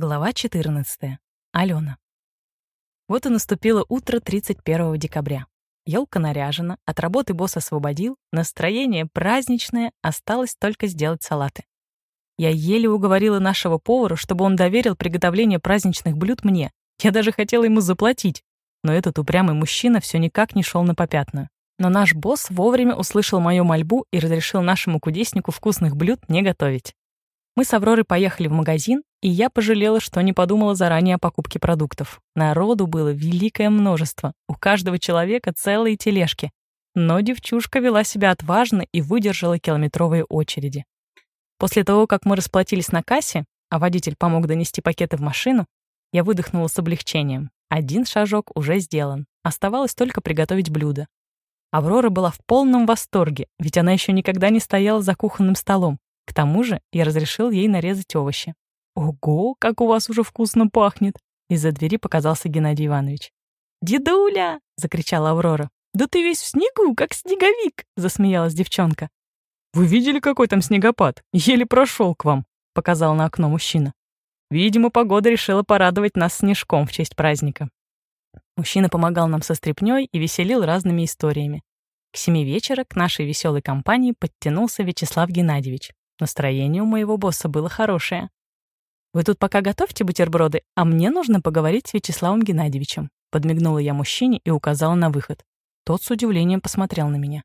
Глава 14. Алена. Вот и наступило утро 31 декабря. Елка наряжена, от работы босс освободил, настроение праздничное, осталось только сделать салаты. Я еле уговорила нашего повара, чтобы он доверил приготовление праздничных блюд мне. Я даже хотела ему заплатить. Но этот упрямый мужчина все никак не шел на попятную. Но наш босс вовремя услышал мою мольбу и разрешил нашему кудеснику вкусных блюд не готовить. Мы с Авророй поехали в магазин, и я пожалела, что не подумала заранее о покупке продуктов. Народу было великое множество, у каждого человека целые тележки. Но девчушка вела себя отважно и выдержала километровые очереди. После того, как мы расплатились на кассе, а водитель помог донести пакеты в машину, я выдохнула с облегчением. Один шажок уже сделан. Оставалось только приготовить блюдо. Аврора была в полном восторге, ведь она еще никогда не стояла за кухонным столом. К тому же я разрешил ей нарезать овощи. «Ого, как у вас уже вкусно пахнет!» Из-за двери показался Геннадий Иванович. «Дедуля!» — закричала Аврора. «Да ты весь в снегу, как снеговик!» — засмеялась девчонка. «Вы видели, какой там снегопад? Еле прошел к вам», — показал на окно мужчина. Видимо, погода решила порадовать нас снежком в честь праздника. Мужчина помогал нам со стряпнёй и веселил разными историями. К семи вечера к нашей веселой компании подтянулся Вячеслав Геннадьевич. Настроение у моего босса было хорошее. «Вы тут пока готовьте бутерброды, а мне нужно поговорить с Вячеславом Геннадьевичем», подмигнула я мужчине и указала на выход. Тот с удивлением посмотрел на меня.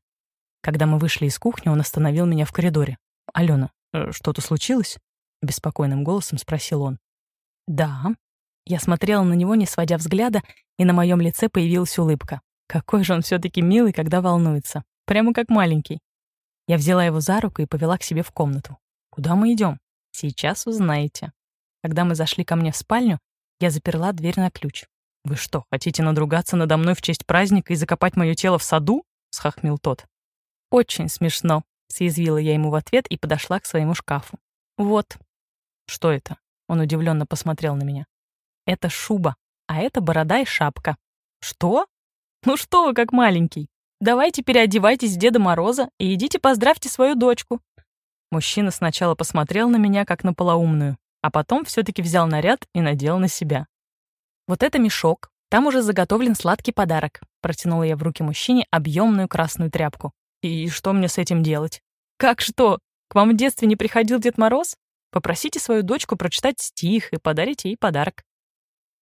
Когда мы вышли из кухни, он остановил меня в коридоре. «Алена, э, что-то случилось?» Беспокойным голосом спросил он. «Да». Я смотрела на него, не сводя взгляда, и на моем лице появилась улыбка. Какой же он все таки милый, когда волнуется. Прямо как маленький. Я взяла его за руку и повела к себе в комнату. «Куда мы идем? Сейчас узнаете». Когда мы зашли ко мне в спальню, я заперла дверь на ключ. «Вы что, хотите надругаться надо мной в честь праздника и закопать мое тело в саду?» — схохмил тот. «Очень смешно», — съязвила я ему в ответ и подошла к своему шкафу. «Вот». «Что это?» — он удивленно посмотрел на меня. «Это шуба, а это борода и шапка». «Что? Ну что вы, как маленький? Давайте переодевайтесь в Деда Мороза и идите поздравьте свою дочку». Мужчина сначала посмотрел на меня, как на полоумную, а потом все таки взял наряд и надел на себя. «Вот это мешок, там уже заготовлен сладкий подарок», протянула я в руки мужчине объемную красную тряпку. «И что мне с этим делать?» «Как что? К вам в детстве не приходил Дед Мороз? Попросите свою дочку прочитать стих и подарите ей подарок».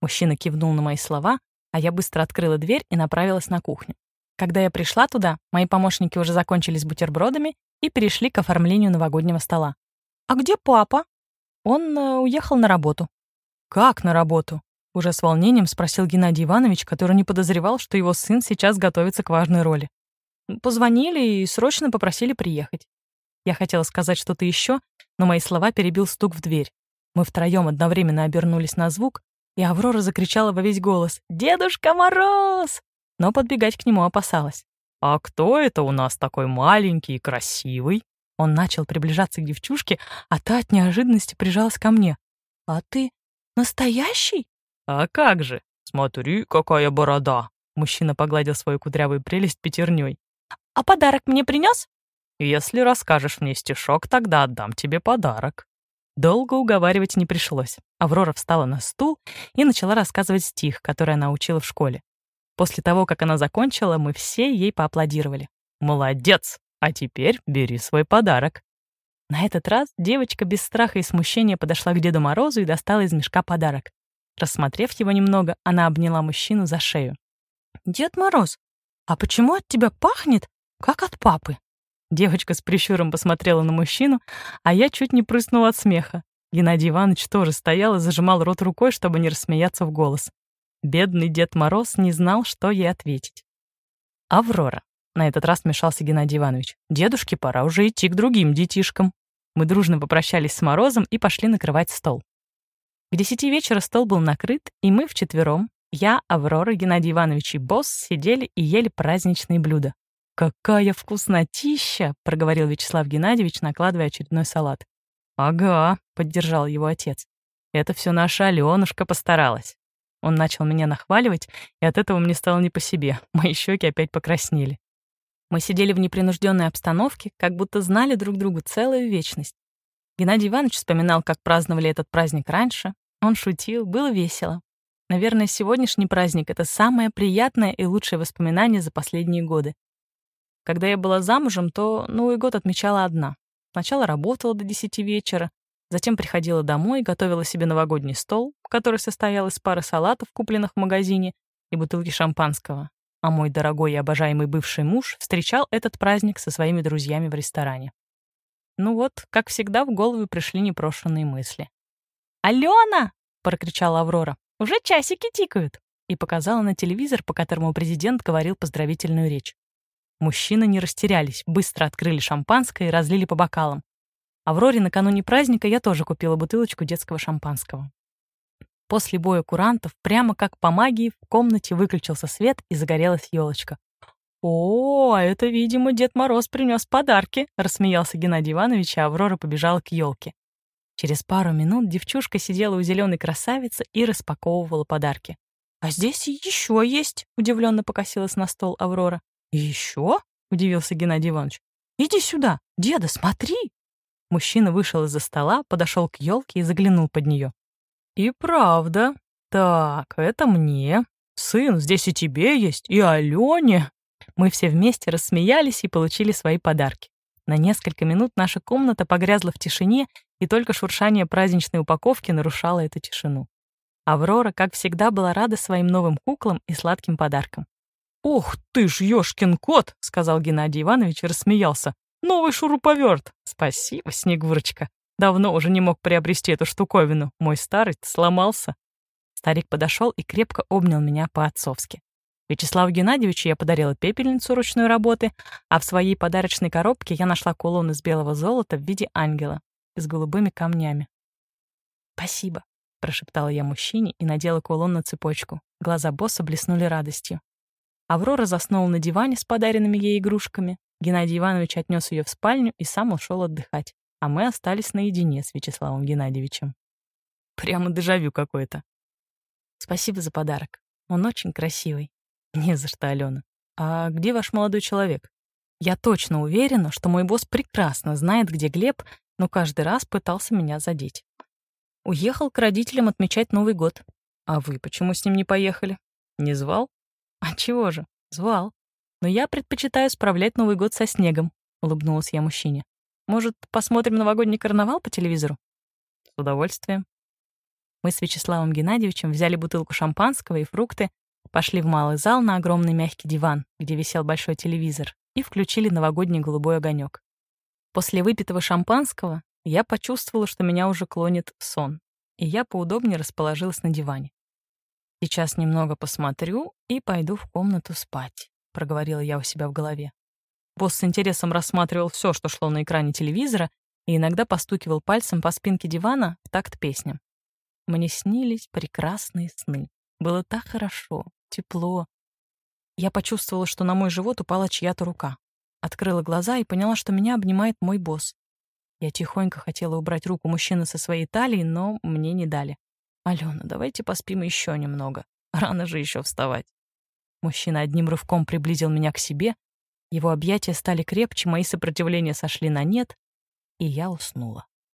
Мужчина кивнул на мои слова, а я быстро открыла дверь и направилась на кухню. Когда я пришла туда, мои помощники уже закончили с бутербродами и перешли к оформлению новогоднего стола. «А где папа?» Он э, уехал на работу. «Как на работу?» Уже с волнением спросил Геннадий Иванович, который не подозревал, что его сын сейчас готовится к важной роли. Позвонили и срочно попросили приехать. Я хотела сказать что-то еще, но мои слова перебил стук в дверь. Мы втроем одновременно обернулись на звук, и Аврора закричала во весь голос «Дедушка Мороз!» но подбегать к нему опасалась. «А кто это у нас такой маленький и красивый?» Он начал приближаться к девчушке, а та от неожиданности прижалась ко мне. «А ты настоящий?» «А как же! Смотри, какая борода!» Мужчина погладил свою кудрявую прелесть пятерней. «А подарок мне принес? «Если расскажешь мне стишок, тогда отдам тебе подарок». Долго уговаривать не пришлось. Аврора встала на стул и начала рассказывать стих, который она учила в школе. После того, как она закончила, мы все ей поаплодировали. «Молодец! А теперь бери свой подарок». На этот раз девочка без страха и смущения подошла к Деду Морозу и достала из мешка подарок. Рассмотрев его немного, она обняла мужчину за шею. «Дед Мороз, а почему от тебя пахнет, как от папы?» Девочка с прищуром посмотрела на мужчину, а я чуть не прыснула от смеха. Геннадий Иванович тоже стоял и зажимал рот рукой, чтобы не рассмеяться в голос. Бедный Дед Мороз не знал, что ей ответить. «Аврора», — на этот раз вмешался Геннадий Иванович, «дедушке пора уже идти к другим детишкам». Мы дружно попрощались с Морозом и пошли накрывать стол. К десяти вечера стол был накрыт, и мы вчетвером, я, Аврора, Геннадий Иванович и босс, сидели и ели праздничные блюда. «Какая вкуснотища!» — проговорил Вячеслав Геннадьевич, накладывая очередной салат. «Ага», — поддержал его отец. «Это все наша Алёнушка постаралась». Он начал меня нахваливать, и от этого мне стало не по себе. Мои щеки опять покраснели. Мы сидели в непринужденной обстановке, как будто знали друг друга целую вечность. Геннадий Иванович вспоминал, как праздновали этот праздник раньше. Он шутил, было весело. Наверное, сегодняшний праздник — это самое приятное и лучшее воспоминание за последние годы. Когда я была замужем, то Новый год отмечала одна. Сначала работала до 10 вечера, затем приходила домой, готовила себе новогодний стол, который состоял из пары салатов, купленных в магазине, и бутылки шампанского. А мой дорогой и обожаемый бывший муж встречал этот праздник со своими друзьями в ресторане. Ну вот, как всегда, в голову пришли непрошенные мысли. «Алена!» — прокричала Аврора. «Уже часики тикают!» и показала на телевизор, по которому президент говорил поздравительную речь. Мужчины не растерялись, быстро открыли шампанское и разлили по бокалам. Авроре накануне праздника я тоже купила бутылочку детского шампанского. После боя курантов, прямо как по магии, в комнате выключился свет и загорелась елочка. «О, это, видимо, Дед Мороз принес подарки», — рассмеялся Геннадий Иванович, а Аврора побежала к елке. Через пару минут девчушка сидела у зеленой красавицы и распаковывала подарки. «А здесь еще есть», — удивленно покосилась на стол Аврора. «Еще?» — удивился Геннадий Иванович. «Иди сюда, деда, смотри!» Мужчина вышел из-за стола, подошел к елке и заглянул под нее. «И правда. Так, это мне. Сын, здесь и тебе есть, и Алене!» Мы все вместе рассмеялись и получили свои подарки. На несколько минут наша комната погрязла в тишине, и только шуршание праздничной упаковки нарушало эту тишину. Аврора, как всегда, была рада своим новым куклам и сладким подаркам. «Ух ты ж, ёшкин кот!» — сказал Геннадий Иванович и рассмеялся. «Новый шуруповерт!» «Спасибо, Снегурочка. Давно уже не мог приобрести эту штуковину. Мой старый сломался». Старик подошел и крепко обнял меня по-отцовски. Вячеславу Геннадьевичу я подарила пепельницу ручной работы, а в своей подарочной коробке я нашла кулон из белого золота в виде ангела с голубыми камнями. «Спасибо», — прошептала я мужчине и надела кулон на цепочку. Глаза босса блеснули радостью. Аврора заснула на диване с подаренными ей игрушками. Геннадий Иванович отнес ее в спальню и сам ушел отдыхать, а мы остались наедине с Вячеславом Геннадьевичем. Прямо дежавю какое-то. Спасибо за подарок. Он очень красивый. Не за что, Алена. А где ваш молодой человек? Я точно уверена, что мой босс прекрасно знает, где Глеб, но каждый раз пытался меня задеть. Уехал к родителям отмечать Новый год. А вы почему с ним не поехали? Не звал? А чего же? Звал. Но я предпочитаю справлять Новый год со снегом, улыбнулась я мужчине. Может, посмотрим новогодний карнавал по телевизору? С удовольствием. Мы с Вячеславом Геннадьевичем взяли бутылку шампанского и фрукты, Пошли в малый зал на огромный мягкий диван, где висел большой телевизор, и включили новогодний голубой огонек. После выпитого шампанского я почувствовала, что меня уже клонит сон, и я поудобнее расположилась на диване. «Сейчас немного посмотрю и пойду в комнату спать», — проговорила я у себя в голове. Босс с интересом рассматривал все, что шло на экране телевизора, и иногда постукивал пальцем по спинке дивана в такт песням. Мне снились прекрасные сны. Было так хорошо, тепло. Я почувствовала, что на мой живот упала чья-то рука. Открыла глаза и поняла, что меня обнимает мой босс. Я тихонько хотела убрать руку мужчины со своей талии, но мне не дали. «Алена, давайте поспим еще немного. Рано же еще вставать». Мужчина одним рывком приблизил меня к себе. Его объятия стали крепче, мои сопротивления сошли на нет, и я уснула.